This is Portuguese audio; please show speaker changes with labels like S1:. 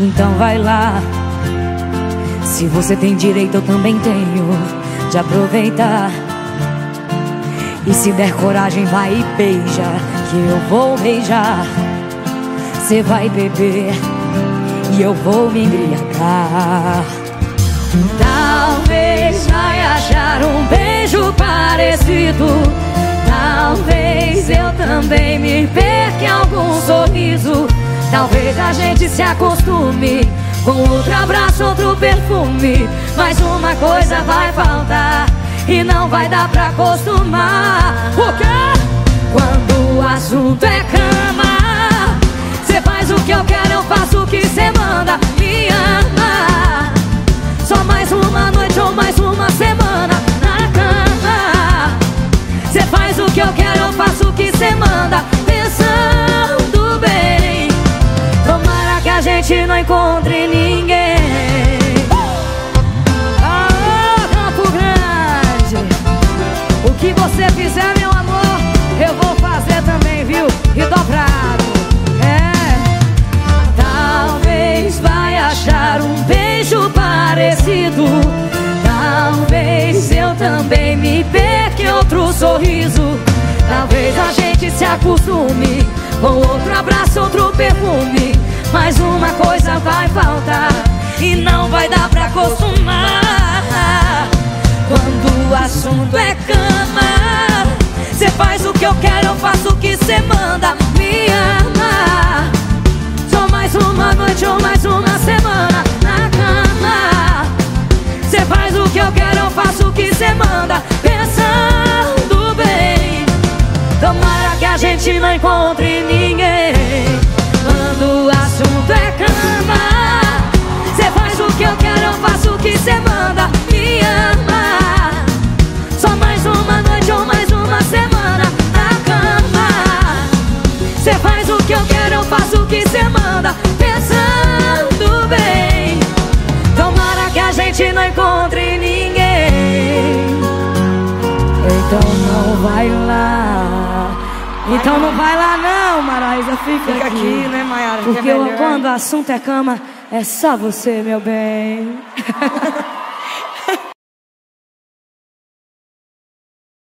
S1: não vai lá. Se você tem direito, eu também tenho de aproveitar. E se der coragem, vai e beija, que eu vou beijar. Você vai beber e eu vou me embriagar. Talvez vai achar um beijo parecido. Talvez eu também me perca em algum sorriso. Talvez a gente se acostume com outro abraço, outro perfume. Mas uma coisa vai faltar e não vai dar pra acostumar.
S2: O quê?
S1: Quando o assunto é cama, não encontre ninguém.
S2: Aô, Campo Grande! O que você fizer, meu amor, eu vou fazer também, viu? E dobrado. É.
S1: Talvez vai achar um beijo parecido. Talvez eu também me perca em outro sorriso. Talvez a gente se acostume com outro abraço, outro perfume. Acostumar. Quando o assunto é cama, cê faz o que eu quero, eu faço o que cê manda. Me ama. Só mais uma noite ou mais uma semana na cama. Cê faz o que eu quero, eu faço o que cê manda. Pensando bem, tomara que a gente não encontre ninguém. Cê faz o que eu quero, eu faço o que cê manda. Pensando bem, tomara que a gente não encontre ninguém. Então não vai lá. Então não vai lá não, Maraísa, fica,
S2: Fica aqui, né, Mayara? que é
S1: Porque
S2: melhor.
S1: quando o assunto é cama, é só você, meu bem.